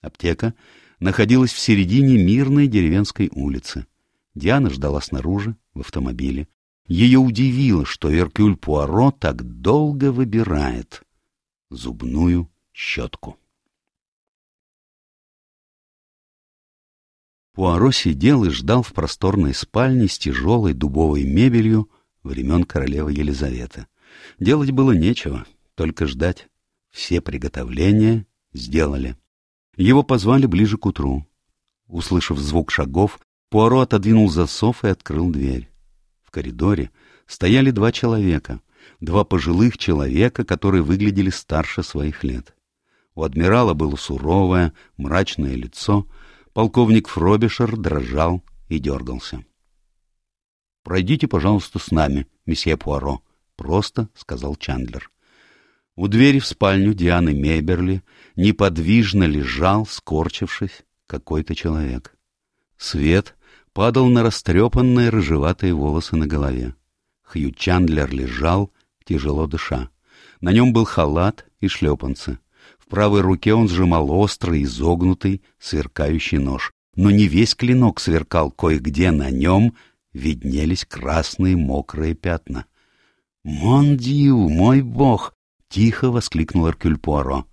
Аптека находилась в середине мирной деревенской улицы. Диана ждала снаружи, в автомобиле. Ее удивило, что Эркюль Пуаро так долго выбирает зубную щетку. Пуаро сидел и ждал в просторной спальне с тяжелой дубовой мебелью времен королевы Елизаветы. Делать было нечего, только ждать. Все приготовления сделали. Его позвали ближе к утру. Услышав звук шагов, Пуаро отодвинул засов и открыл дверь. В коридоре стояли два человека, два пожилых человека, которые выглядели старше своих лет. У адмирала было суровое, мрачное лицо, полковник Фробишер дрожал и дергался. — Пройдите, пожалуйста, с нами, месье Пуаро, —— просто сказал Чандлер. У двери в спальню Дианы Мейберли неподвижно лежал, скорчившись, какой-то человек. Свет падал на растрепанные рыжеватые волосы на голове. Хью Чандлер лежал, тяжело дыша. На нем был халат и шлепанцы. В правой руке он сжимал острый, изогнутый, сверкающий нож. Но не весь клинок сверкал, кое-где на нем виднелись красные мокрые пятна. «Мон Дью, мой бог!» — тихо воскликнул Эркюль Пуаро.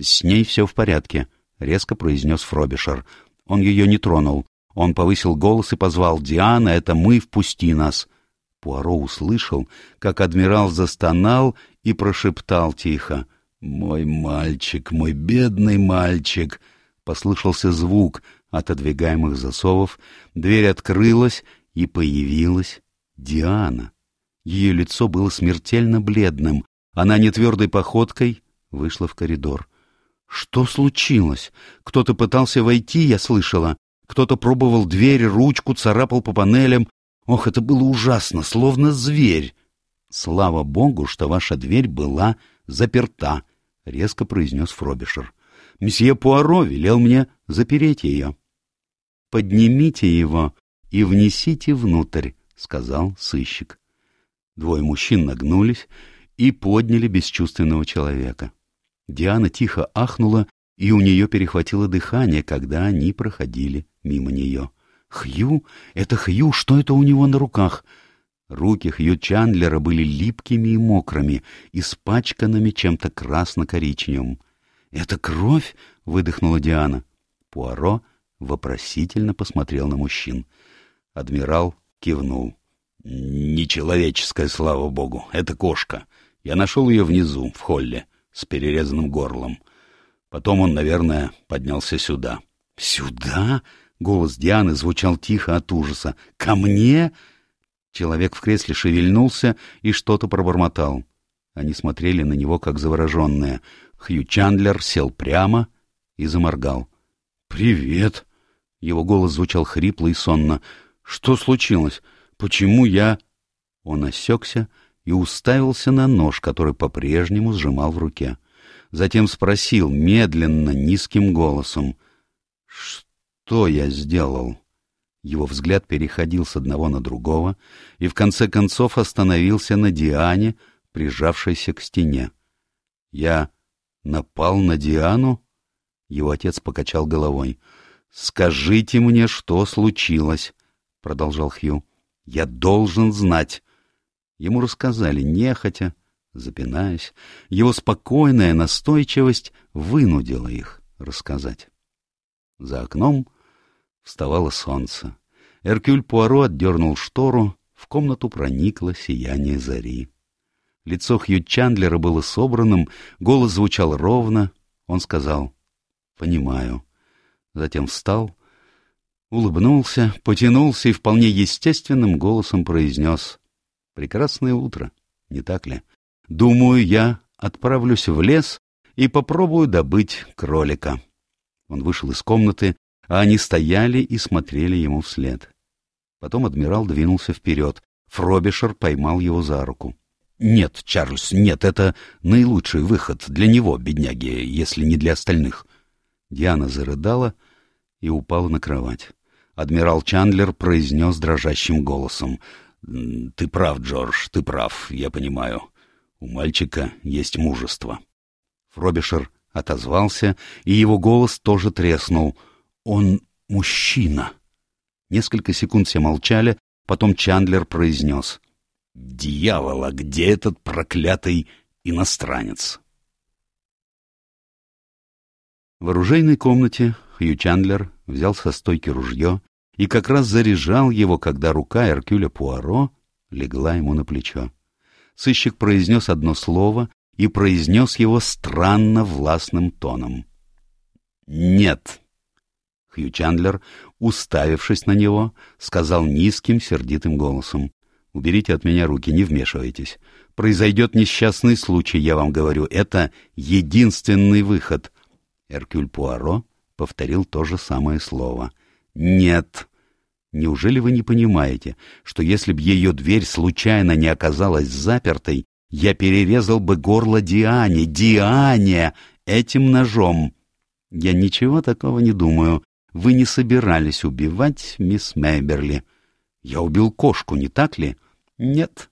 «С ней все в порядке», — резко произнес Фробишер. Он ее не тронул. Он повысил голос и позвал «Диана, это мы, впусти нас!» Пуаро услышал, как адмирал застонал и прошептал тихо «Мой мальчик, мой бедный мальчик!» Послышался звук отодвигаемых засовов, дверь открылась, и появилась Диана. Ее лицо было смертельно бледным. Она нетвердой походкой вышла в коридор. Что случилось? Кто-то пытался войти, я слышала. Кто-то пробовал дверь, ручку, царапал по панелям. Ох, это было ужасно, словно зверь. Слава богу, что ваша дверь была заперта, — резко произнес Фробишер. Месье Пуаро велел мне запереть ее. — Поднимите его и внесите внутрь, — сказал сыщик. Двое мужчин нагнулись и подняли бесчувственного человека. Диана тихо ахнула, и у нее перехватило дыхание, когда они проходили мимо нее. «Хью? Это Хью? Что это у него на руках?» Руки Хью Чандлера были липкими и мокрыми, испачканными чем-то красно-коричневым. «Это кровь?» — выдохнула Диана. Пуаро вопросительно посмотрел на мужчин. Адмирал кивнул. «Нечеловеческая, слава богу. Это кошка. Я нашел ее внизу, в холле, с перерезанным горлом. Потом он, наверное, поднялся сюда». «Сюда?» — голос Дианы звучал тихо от ужаса. «Ко мне?» Человек в кресле шевельнулся и что-то пробормотал. Они смотрели на него, как завороженные. Хью Чандлер сел прямо и заморгал. «Привет!» Его голос звучал хрипло и сонно. «Что случилось? Почему я...» Он осекся и уставился на нож, который по-прежнему сжимал в руке. Затем спросил медленно, низким голосом. «Что я сделал?» Его взгляд переходил с одного на другого и в конце концов остановился на Диане, прижавшейся к стене. «Я напал на Диану?» Его отец покачал головой. «Скажите мне, что случилось?» — продолжал Хью. «Я должен знать». Ему рассказали нехотя, запинаясь. Его спокойная настойчивость вынудила их рассказать. За окном Вставало солнце. Эркюль Пуаро отдернул штору, в комнату проникло сияние зари. Лицо Хью Чандлера было собранным, голос звучал ровно. Он сказал «Понимаю». Затем встал, улыбнулся, потянулся и вполне естественным голосом произнес «Прекрасное утро, не так ли? Думаю, я отправлюсь в лес и попробую добыть кролика». Он вышел из комнаты, а они стояли и смотрели ему вслед. Потом адмирал двинулся вперед. Фробишер поймал его за руку. «Нет, Чарльз, нет, это наилучший выход для него, бедняги, если не для остальных». Диана зарыдала и упала на кровать. Адмирал Чандлер произнес дрожащим голосом. «Ты прав, Джордж, ты прав, я понимаю. У мальчика есть мужество». Фробишер отозвался, и его голос тоже треснул — он мужчина. Несколько секунд все молчали, потом Чандлер произнес. «Дьявол, а где этот проклятый иностранец?» В оружейной комнате Хью Чандлер взял со стойки ружье и как раз заряжал его, когда рука Эркюля Пуаро легла ему на плечо. Сыщик произнес одно слово и произнес его странно властным тоном. «Нет, Хью Чандлер, уставившись на него, сказал низким, сердитым голосом. «Уберите от меня руки, не вмешивайтесь. Произойдет несчастный случай, я вам говорю. Это единственный выход». Эркюль Пуаро повторил то же самое слово. «Нет». Неужели вы не понимаете, что если б ее дверь случайно не оказалась запертой, я перерезал бы горло Диане, Диане, этим ножом? Я ничего такого не думаю. Вы не собирались убивать мисс Мейберли. Я убил кошку, не так ли? Нет.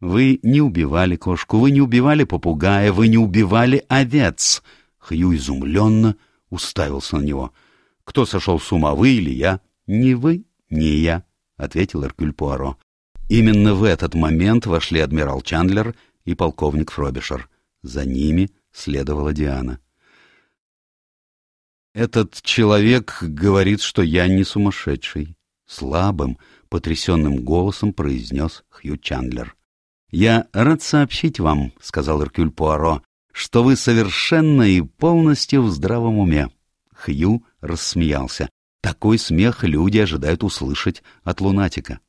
Вы не убивали кошку, вы не убивали попугая, вы не убивали овец. Хью изумленно уставился на него. Кто сошел с ума, вы или я? Не вы, не я, ответил Эркюль Пуаро. Именно в этот момент вошли адмирал Чандлер и полковник Фробишер. За ними следовала Диана. Этот человек говорит, что я не сумасшедший. Слабым, потрясенным голосом произнес Хью Чандлер. «Я рад сообщить вам, — сказал Эркюль Пуаро, — что вы совершенно и полностью в здравом уме». Хью рассмеялся. Такой смех люди ожидают услышать от лунатика.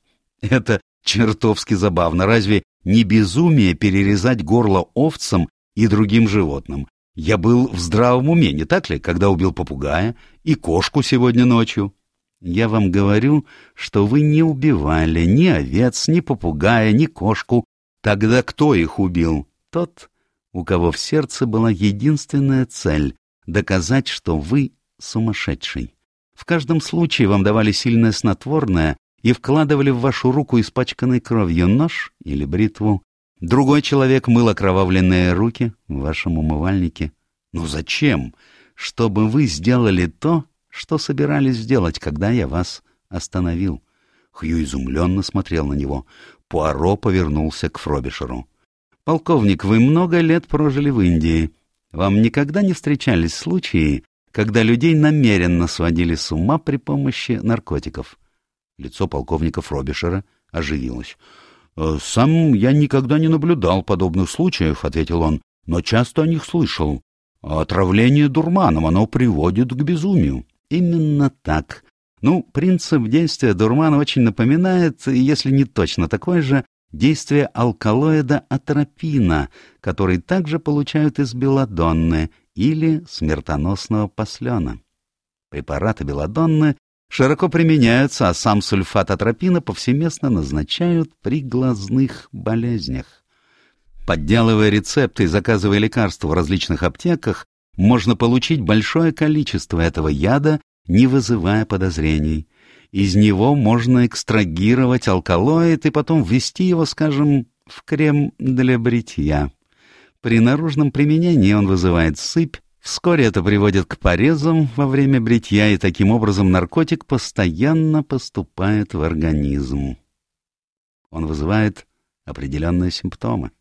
«Это чертовски забавно. Разве не безумие перерезать горло овцам и другим животным? Я был в здравом уме, не так ли, когда убил попугая и кошку сегодня ночью?» «Я вам говорю, что вы не убивали ни овец, ни попугая, ни кошку, Тогда кто их убил? Тот, у кого в сердце была единственная цель — доказать, что вы сумасшедший. В каждом случае вам давали сильное снотворное и вкладывали в вашу руку испачканный кровью нож или бритву. Другой человек мыл окровавленные руки в вашем умывальнике. Но зачем? Чтобы вы сделали то, что собирались сделать, когда я вас остановил. Хью изумленно смотрел на него. Пуаро повернулся к Фробишеру. «Полковник, вы много лет прожили в Индии. Вам никогда не встречались случаи, когда людей намеренно сводили с ума при помощи наркотиков?» Лицо полковника Фробишера оживилось. «Э, «Сам я никогда не наблюдал подобных случаев», — ответил он, — «но часто о них слышал. Отравление дурманом, оно приводит к безумию». «Именно так», ну, принцип действия дурмана очень напоминает, если не точно такой же, действие алкалоида атропина, который также получают из белладонны или смертоносного послена. Препараты белладонны широко применяются, а сам сульфат атропина повсеместно назначают при глазных болезнях. Подделывая рецепты и заказывая лекарства в различных аптеках, можно получить большое количество этого яда не вызывая подозрений. Из него можно экстрагировать алкалоид и потом ввести его, скажем, в крем для бритья. При наружном применении он вызывает сыпь, вскоре это приводит к порезам во время бритья, и таким образом наркотик постоянно поступает в организм. Он вызывает определенные симптомы.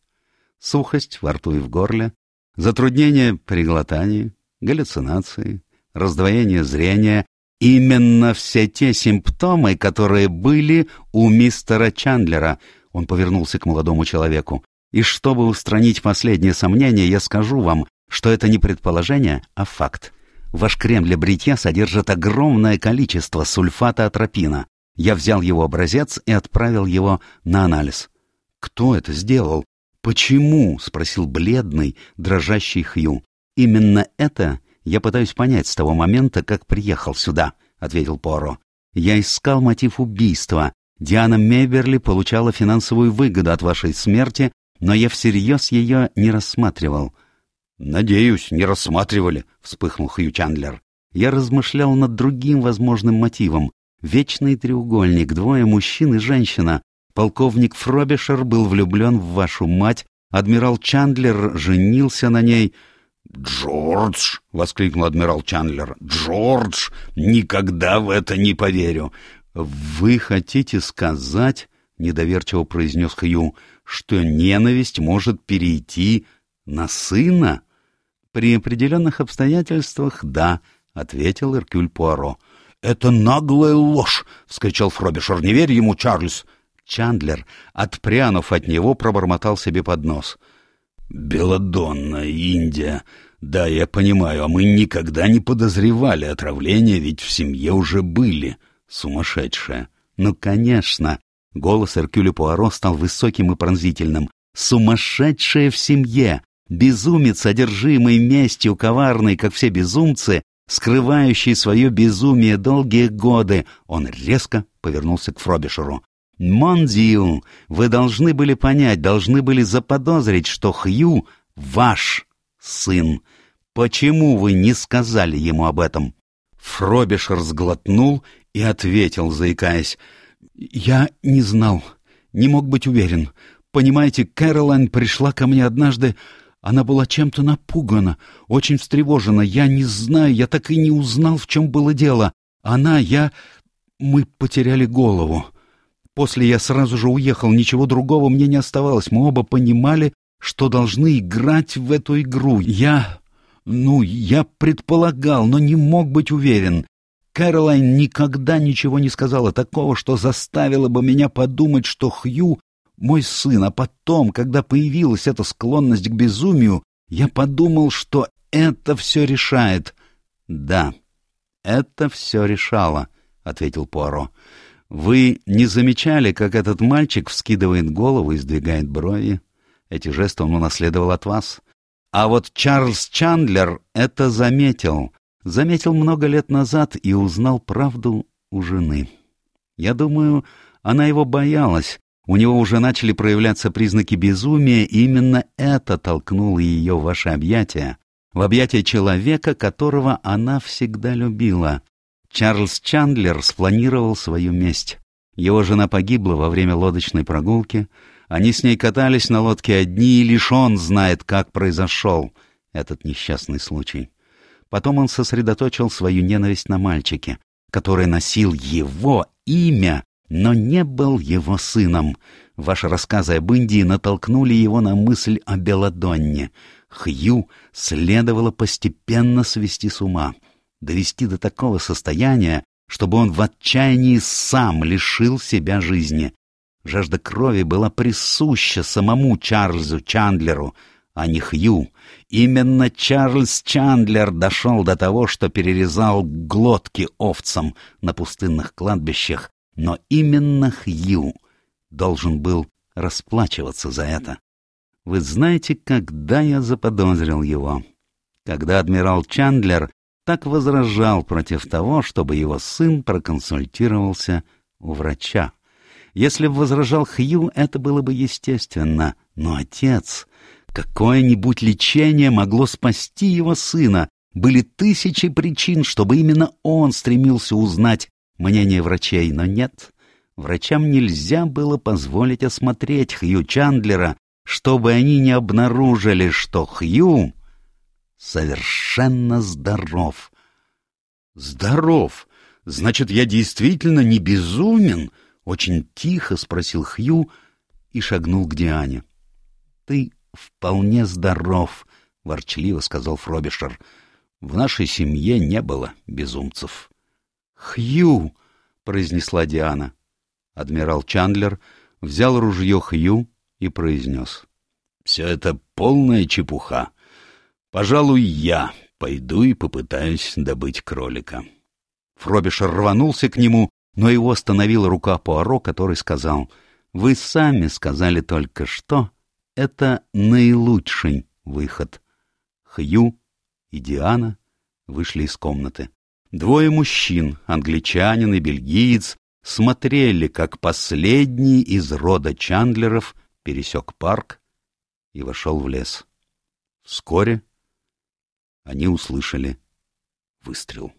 Сухость во рту и в горле, затруднение при глотании, галлюцинации, раздвоение зрения, именно все те симптомы, которые были у мистера Чандлера. Он повернулся к молодому человеку. И чтобы устранить последние сомнения, я скажу вам, что это не предположение, а факт. Ваш крем для бритья содержит огромное количество сульфата атропина. Я взял его образец и отправил его на анализ. «Кто это сделал? Почему?» — спросил бледный, дрожащий Хью. «Именно это я пытаюсь понять с того момента, как приехал сюда», — ответил Поро. «Я искал мотив убийства. Диана Меберли получала финансовую выгоду от вашей смерти, но я всерьез ее не рассматривал». «Надеюсь, не рассматривали», — вспыхнул Хью Чандлер. «Я размышлял над другим возможным мотивом. Вечный треугольник, двое мужчин и женщина. Полковник Фробишер был влюблен в вашу мать, адмирал Чандлер женился на ней. «Джордж!» — воскликнул адмирал Чандлер. «Джордж! Никогда в это не поверю!» «Вы хотите сказать, — недоверчиво произнес Хью, — что ненависть может перейти на сына?» «При определенных обстоятельствах, да», — ответил Эркюль Пуаро. «Это наглая ложь!» — вскричал Фробишер. «Не верь ему, Чарльз!» Чандлер, отпрянув от него, пробормотал себе под нос — «Беладонна, Индия. Да, я понимаю, а мы никогда не подозревали отравления, ведь в семье уже были. Сумасшедшая». «Ну, конечно». Голос Эркюля Пуаро стал высоким и пронзительным. «Сумасшедшая в семье! Безумец, одержимый местью, коварный, как все безумцы, скрывающий свое безумие долгие годы. Он резко повернулся к Фробишеру. «Мондиу, вы должны были понять, должны были заподозрить, что Хью — ваш сын. Почему вы не сказали ему об этом?» Фробишер сглотнул и ответил, заикаясь. «Я не знал, не мог быть уверен. Понимаете, Кэролайн пришла ко мне однажды, она была чем-то напугана, очень встревожена. Я не знаю, я так и не узнал, в чем было дело. Она, я... Мы потеряли голову. После я сразу же уехал, ничего другого мне не оставалось. Мы оба понимали, что должны играть в эту игру. Я... Ну, я предполагал, но не мог быть уверен. Кэролайн никогда ничего не сказала такого, что заставило бы меня подумать, что Хью мой сын, а потом, когда появилась эта склонность к безумию, я подумал, что это все решает. — Да, это все решало, — ответил Пуаро. — Вы не замечали, как этот мальчик вскидывает голову и сдвигает брови? Эти жесты он унаследовал от вас. А вот Чарльз Чандлер это заметил. Заметил много лет назад и узнал правду у жены. Я думаю, она его боялась, у него уже начали проявляться признаки безумия, и именно это толкнуло ее в ваши объятия, в объятия человека, которого она всегда любила. Чарльз Чандлер спланировал свою месть. Его жена погибла во время лодочной прогулки. Они с ней катались на лодке одни, и лишь он знает, как произошел этот несчастный случай. Потом он сосредоточил свою ненависть на мальчике, который носил его имя но не был его сыном. Ваши рассказы об Индии натолкнули его на мысль о Беладонне. Хью следовало постепенно свести с ума, довести до такого состояния, чтобы он в отчаянии сам лишил себя жизни. Жажда крови была присуща самому Чарльзу Чандлеру, а не Хью. Именно Чарльз Чандлер дошел до того, что перерезал глотки овцам на пустынных кладбищах, но именно Хью должен был расплачиваться за это. Вы знаете, когда я заподозрил его? Когда адмирал Чандлер так возражал против того, чтобы его сын проконсультировался у врача. Если бы возражал Хью, это было бы естественно, но отец... Какое-нибудь лечение могло спасти его сына. Были тысячи причин, чтобы именно он стремился узнать мнение врачей, но нет. Врачам нельзя было позволить осмотреть Хью Чандлера, чтобы они не обнаружили, что Хью совершенно здоров. «Здоров? Значит, я действительно не безумен?» — очень тихо спросил Хью и шагнул к Диане. «Ты вполне здоров», — ворчливо сказал Фробишер. «В нашей семье не было безумцев». «Хью!» — произнесла Диана. Адмирал Чандлер взял ружье Хью и произнес. «Все это полная чепуха. Пожалуй, я пойду и попытаюсь добыть кролика». Фробишер рванулся к нему, но его остановила рука Пуаро, который сказал, «Вы сами сказали только что, это наилучший выход». Хью и Диана вышли из комнаты. Двое мужчин, англичанин и бельгиец, смотрели, как последний из рода Чандлеров пересек парк и вошел в лес. Вскоре они услышали выстрел.